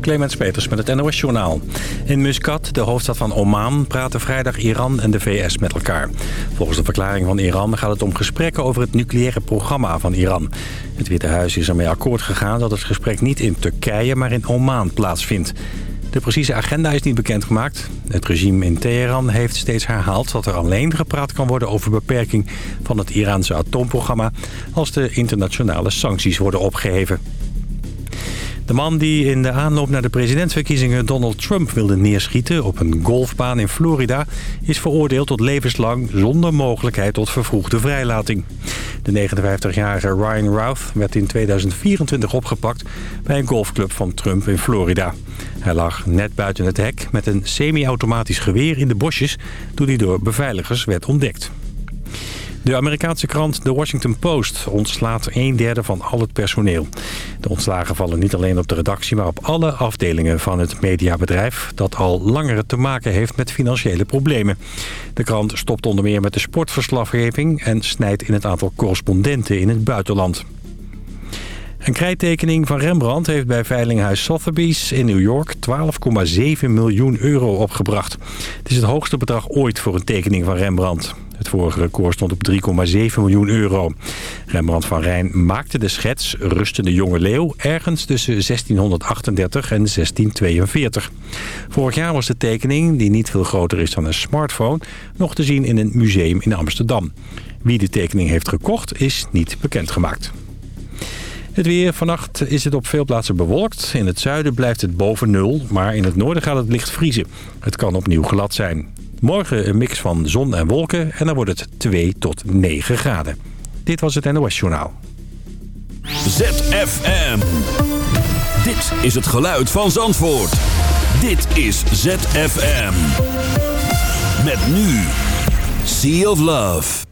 Clemens Peters met het NOS Journaal. In Muscat, de hoofdstad van Oman, praten vrijdag Iran en de VS met elkaar. Volgens de verklaring van Iran gaat het om gesprekken over het nucleaire programma van Iran. Het Witte Huis is ermee akkoord gegaan dat het gesprek niet in Turkije, maar in Oman plaatsvindt. De precieze agenda is niet bekendgemaakt. Het regime in Teheran heeft steeds herhaald dat er alleen gepraat kan worden over beperking van het Iraanse atoomprogramma als de internationale sancties worden opgeheven. De man die in de aanloop naar de presidentsverkiezingen Donald Trump wilde neerschieten op een golfbaan in Florida is veroordeeld tot levenslang zonder mogelijkheid tot vervroegde vrijlating. De 59-jarige Ryan Routh werd in 2024 opgepakt bij een golfclub van Trump in Florida. Hij lag net buiten het hek met een semi-automatisch geweer in de bosjes toen hij door beveiligers werd ontdekt. De Amerikaanse krant The Washington Post ontslaat een derde van al het personeel. De ontslagen vallen niet alleen op de redactie, maar op alle afdelingen van het mediabedrijf... dat al langere te maken heeft met financiële problemen. De krant stopt onder meer met de sportverslaggeving... en snijdt in het aantal correspondenten in het buitenland. Een krijttekening van Rembrandt heeft bij veilinghuis Sotheby's in New York 12,7 miljoen euro opgebracht. Het is het hoogste bedrag ooit voor een tekening van Rembrandt. Het vorige record stond op 3,7 miljoen euro. Rembrandt van Rijn maakte de schets Rustende Jonge Leeuw... ergens tussen 1638 en 1642. Vorig jaar was de tekening, die niet veel groter is dan een smartphone... nog te zien in een museum in Amsterdam. Wie de tekening heeft gekocht is niet bekendgemaakt. Het weer. Vannacht is het op veel plaatsen bewolkt. In het zuiden blijft het boven nul, maar in het noorden gaat het licht vriezen. Het kan opnieuw glad zijn. Morgen een mix van zon en wolken en dan wordt het 2 tot 9 graden. Dit was het NOS Journaal. ZFM. Dit is het geluid van Zandvoort. Dit is ZFM. Met nu. Sea of Love.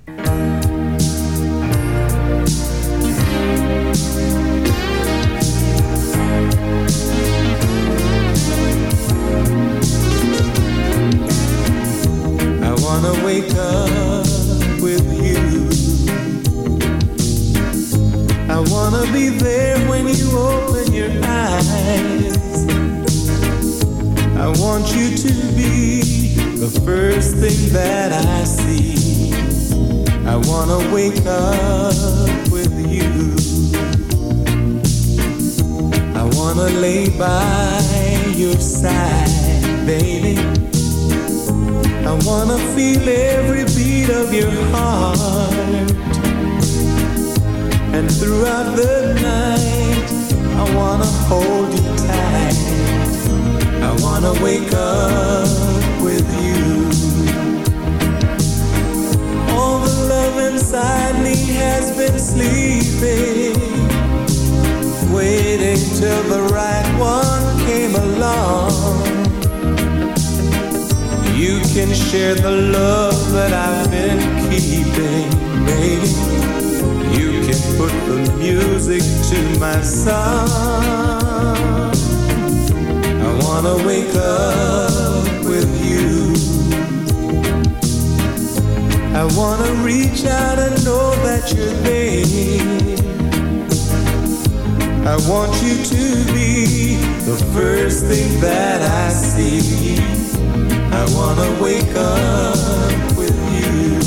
first thing that I see. I wanna wake up with you.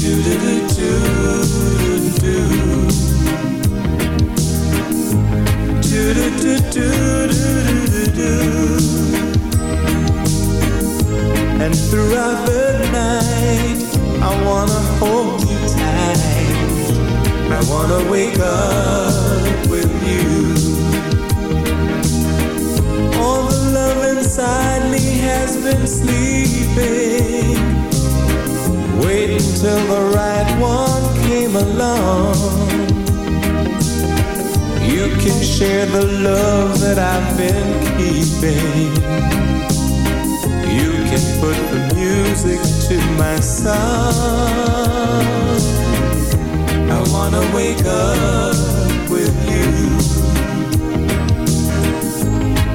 Do do do do do. Do do do do do do do. And throughout the night, I wanna hold you tight. I wanna wake up. Been sleeping. Waiting till the right one came along. You can share the love that I've been keeping. You can put the music to my song. I wanna wake up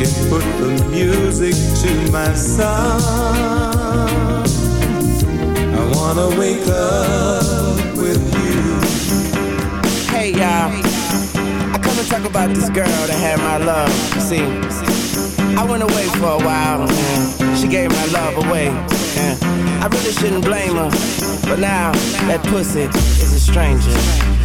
can put the music to my song. I wanna wake up with you. Hey y'all, I come to talk about this girl that had my love. See, I went away for a while. She gave my love away. I really shouldn't blame her, but now that pussy is a stranger.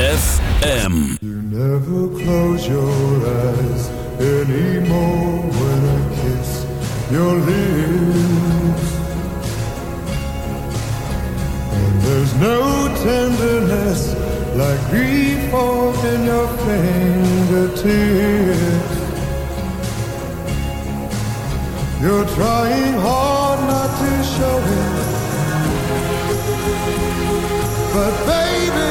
ZFM. You never close your eyes anymore when I kiss your lips. And there's no tenderness like grief in your fingertips. You're trying hard not to show it. But baby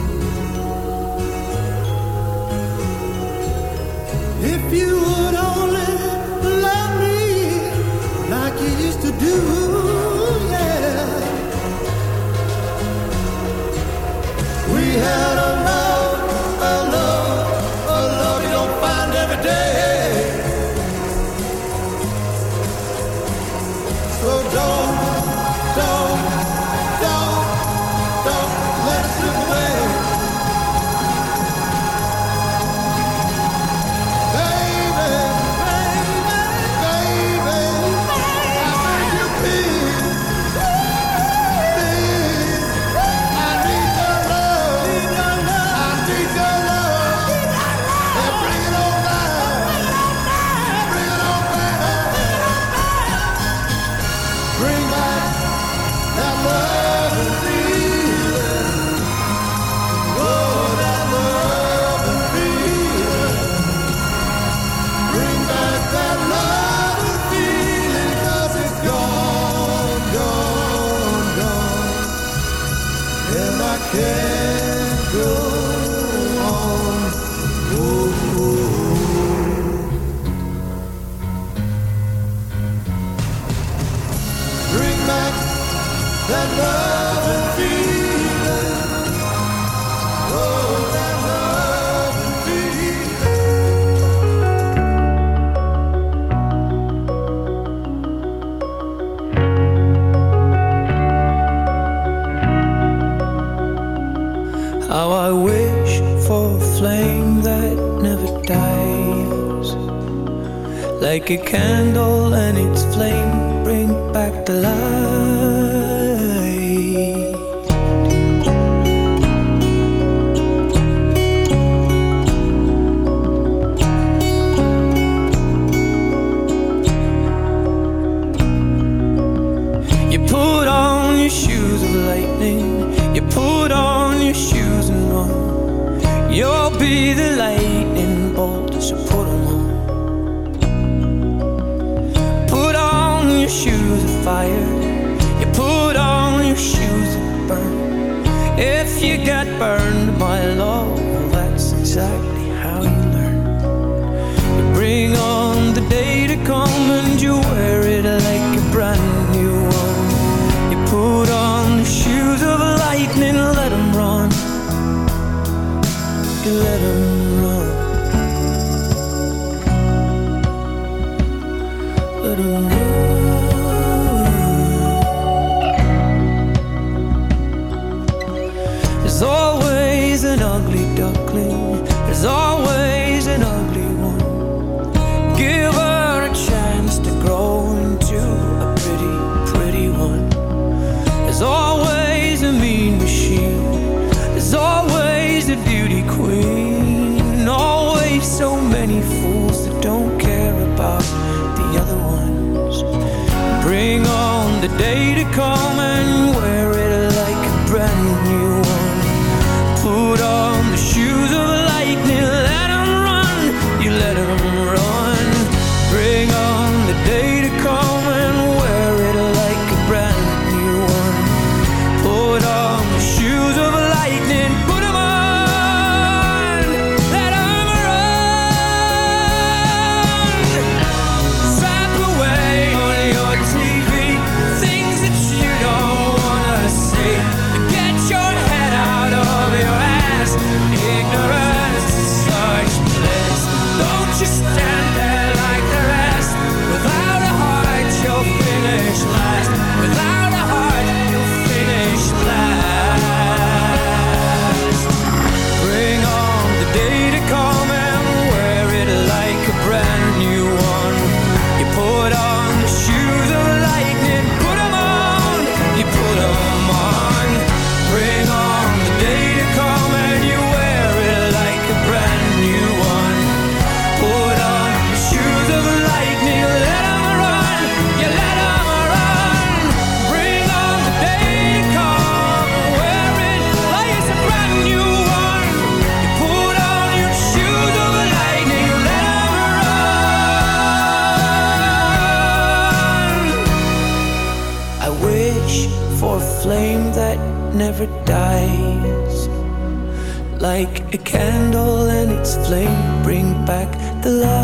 bring back the light.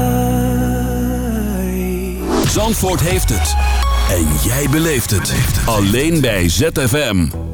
Zandvoort heeft het. En jij beleeft het. Alleen bij ZFM.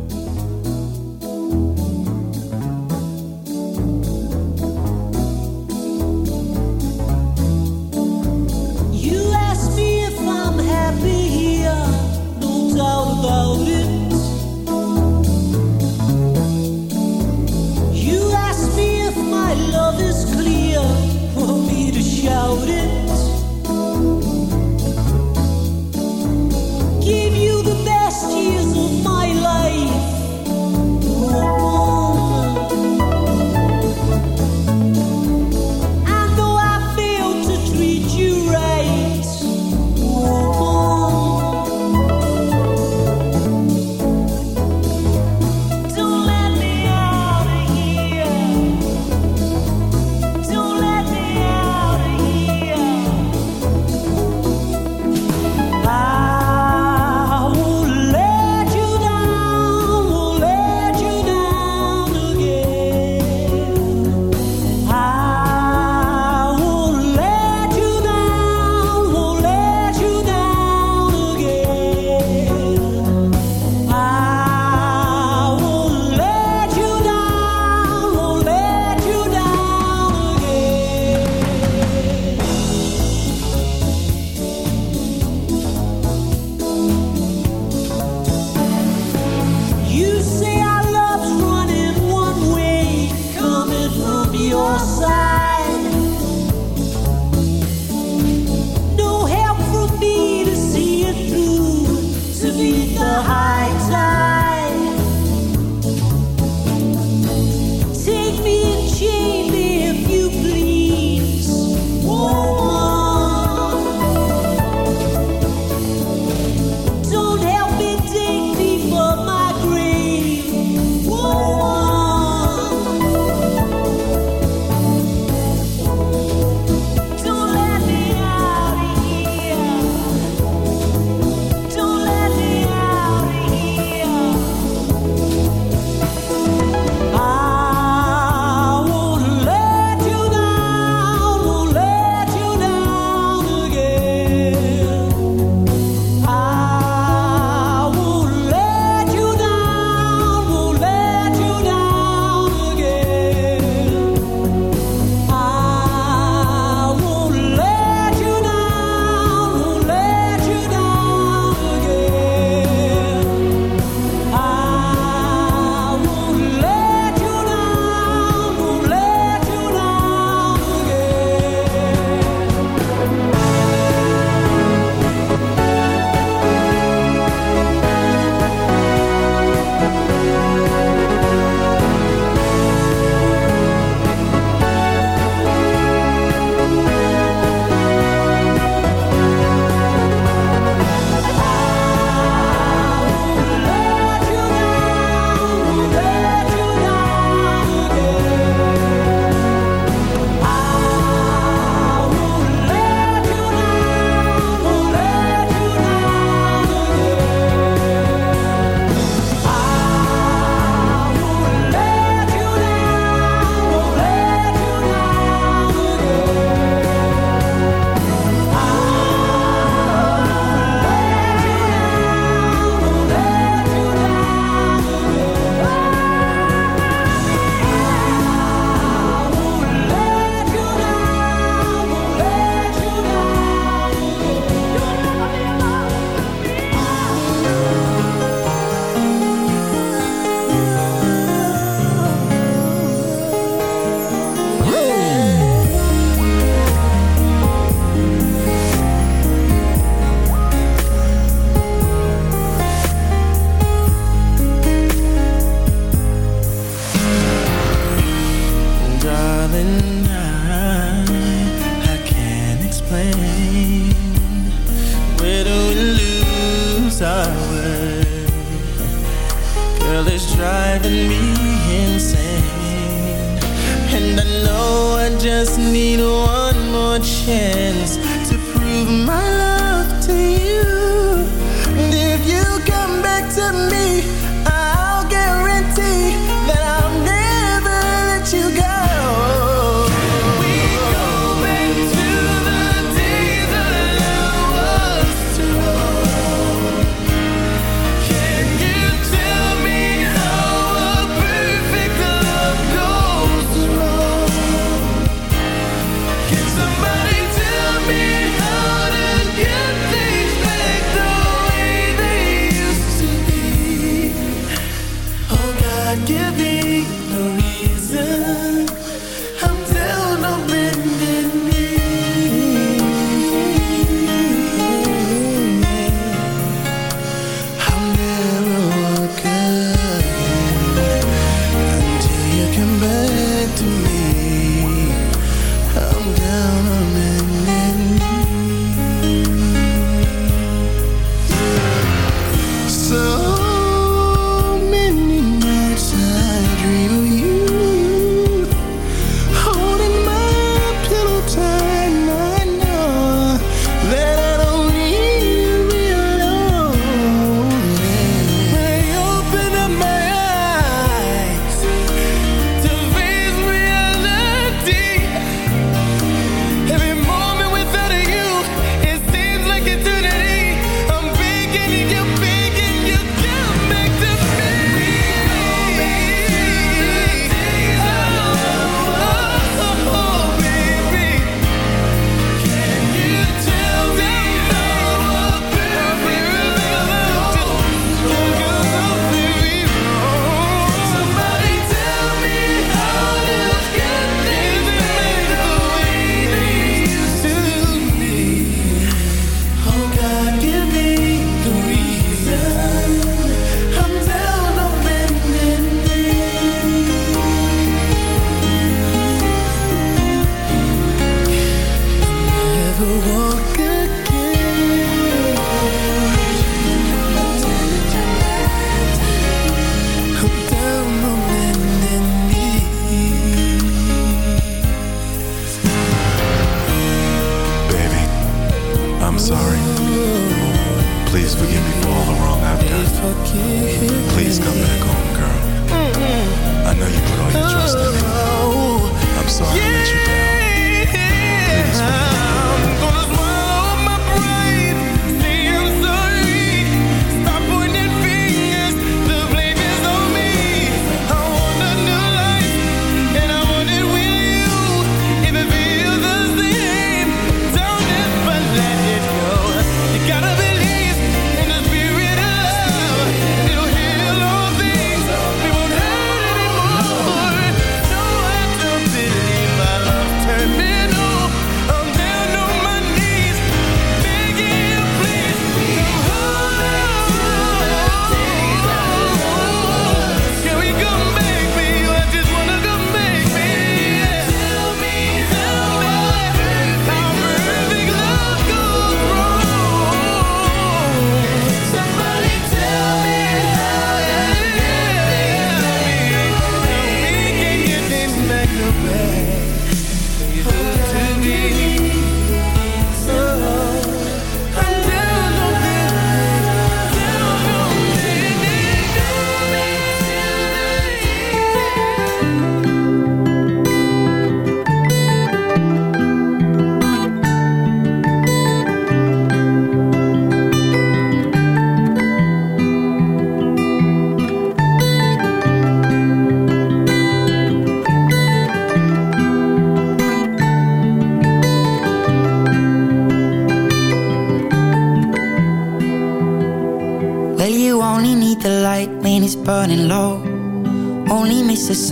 can bear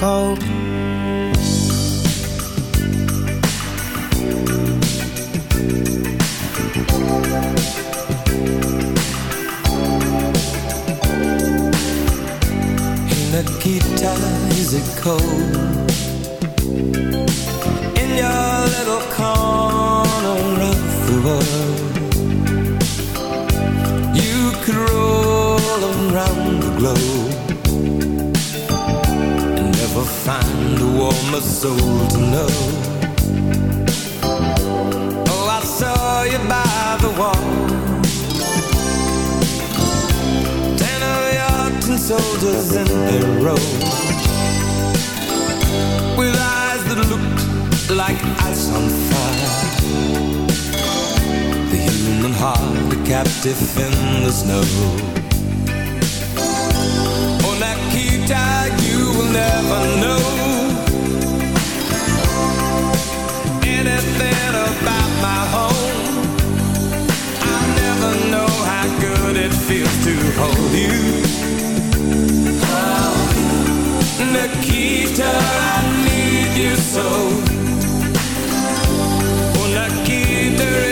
you soldiers in a row. With eyes that looked like ice on fire. The human heart, a captive in the snow. Oh, Nikita, you will never know Anything about my home. I never know how good it feels to hold you. Nikita, I need you so. Oh, Nikita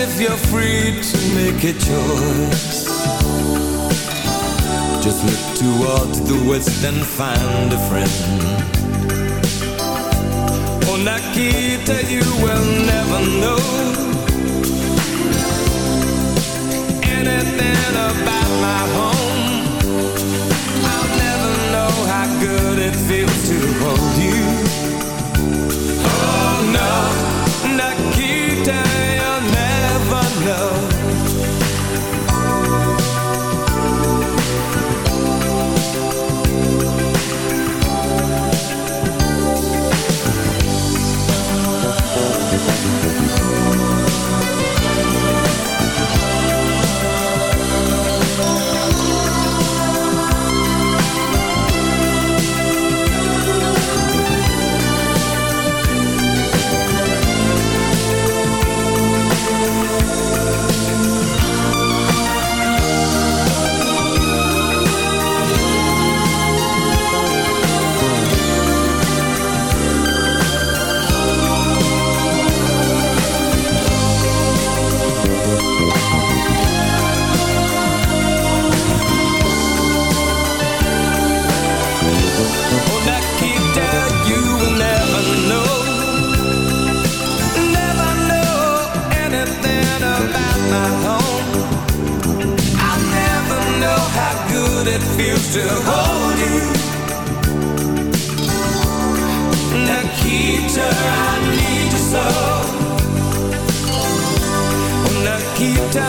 If you're free to make a choice, just look towards the west and find a friend. Oh, Nikita, you will never know anything about my home. I'll never know how good it feels to hold you. To hold you. Nikita, I need you so. Nikita,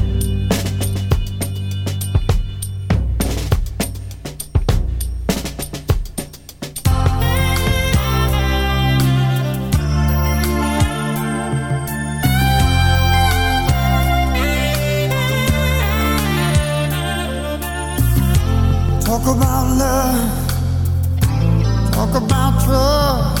Talk about love. Talk about trust.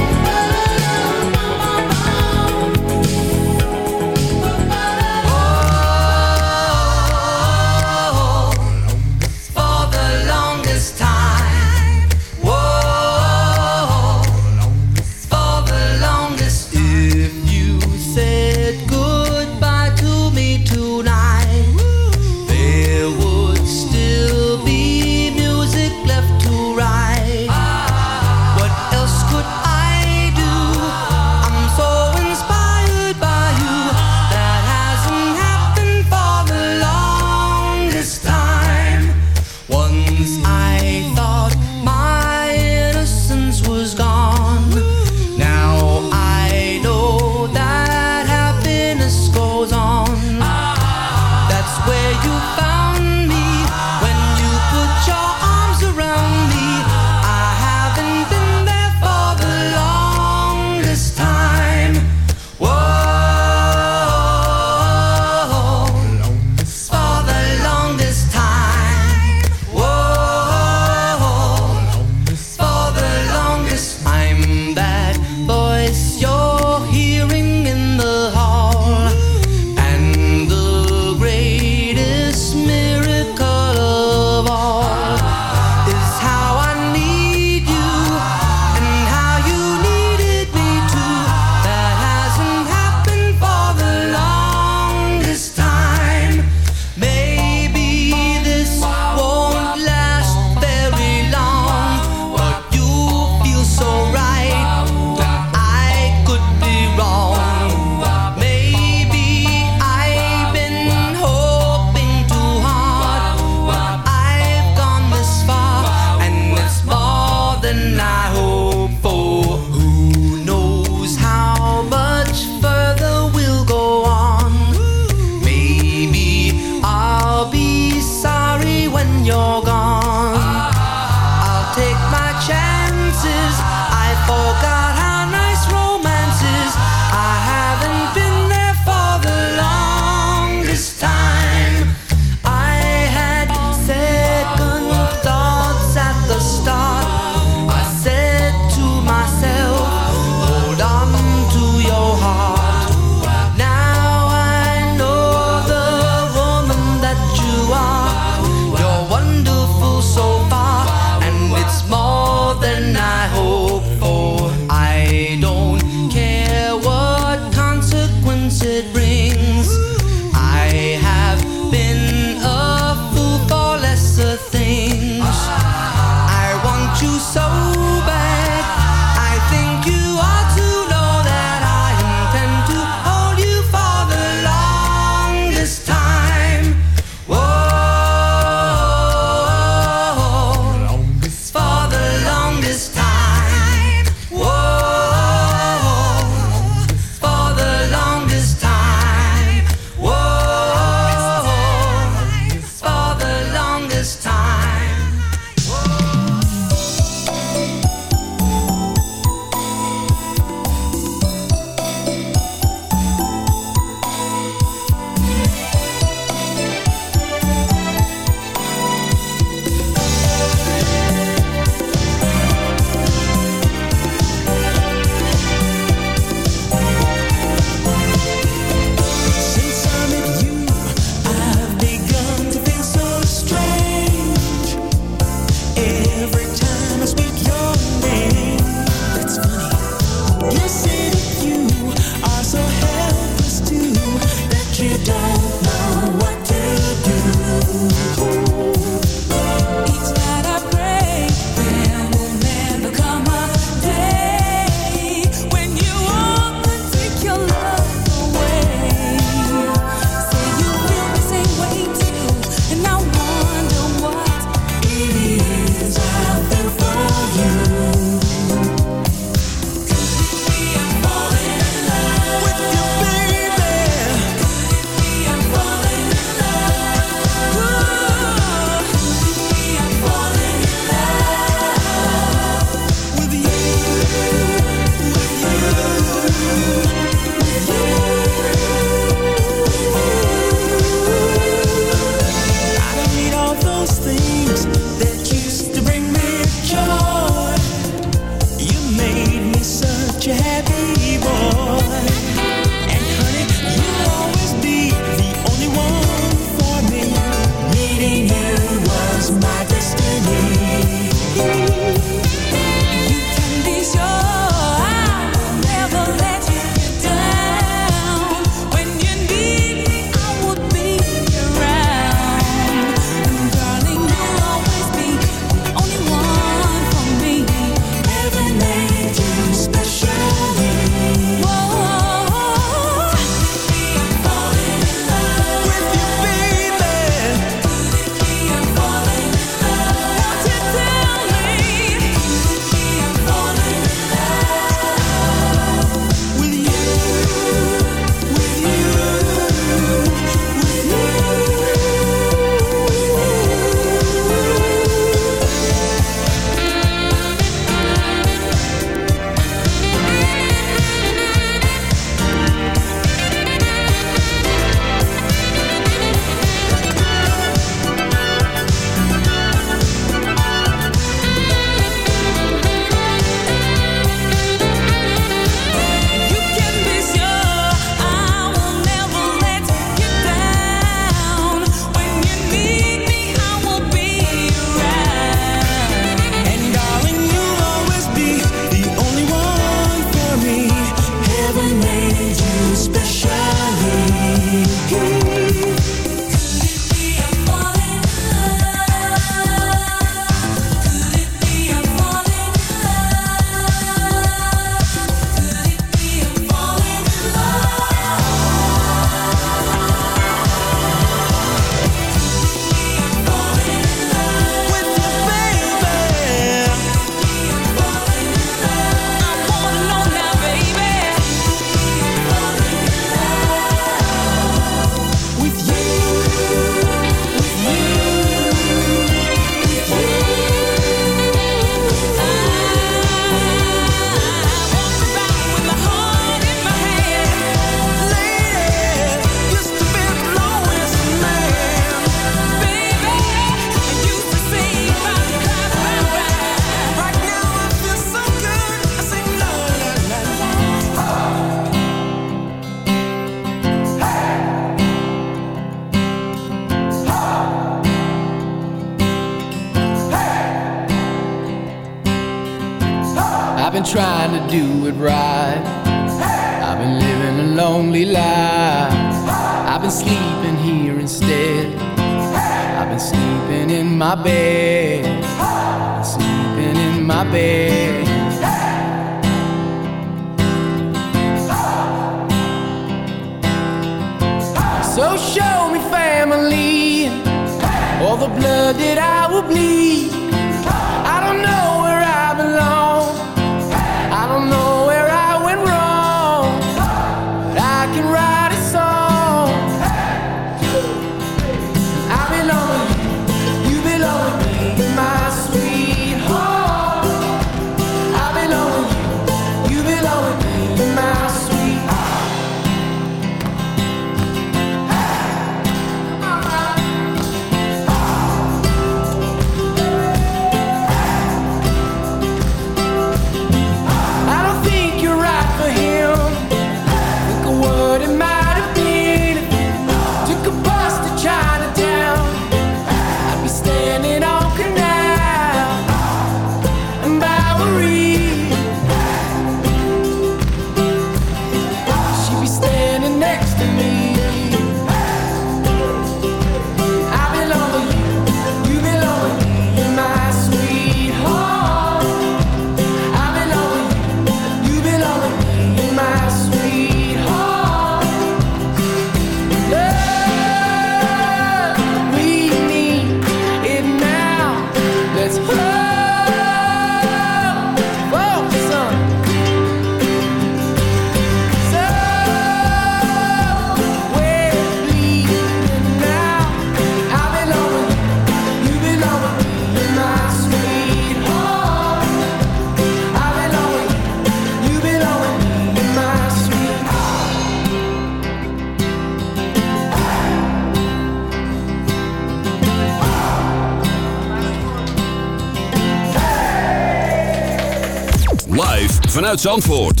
Zandvoort.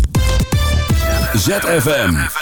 ZFM.